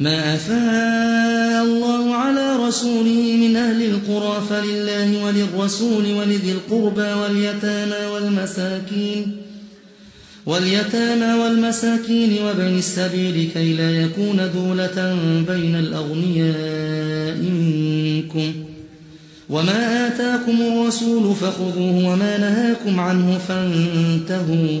ما أفاء الله على رسوله من أهل القرى فلله وللرسول ولذي القربى واليتامى والمساكين واليتامى والمساكين وبن السبيل كي لا يكون دولة بين الأغنياء منكم. وما آتاكم الرسول فخذوه وما نهاكم عنه فانتهوا.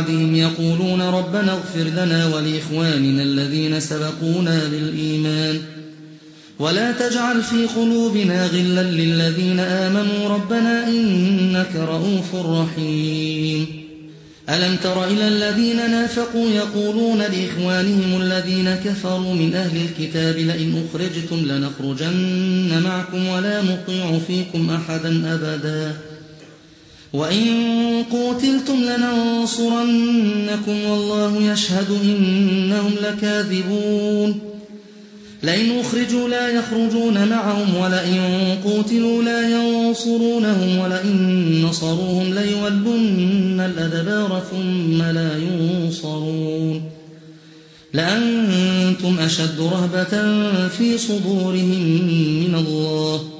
بعدهم يقولون ربنا اغفر لنا ولإخواننا الذين سبقونا بالإيمان. ولا تجعل في قلوبنا غلا للذين آمنوا. ربنا إنك رؤوف رحيم. ألم تر إلى الذين نافقوا يقولون لإخوانهم الذين كفروا من أهل الكتاب لئن أخرجتم لنخرجن معكم ولا نطيع فيكم أحدا أبداً. وإن قوتلتم لننصرنكم والله يشهد إنهم لكاذبون لئن أخرجوا لا يخرجون معهم ولئن قوتلوا لا ينصرونهم ولئن نصروهم ليولن الأدبار ثم لا ينصرون لأنتم أشد رهبة في صدورهم من الله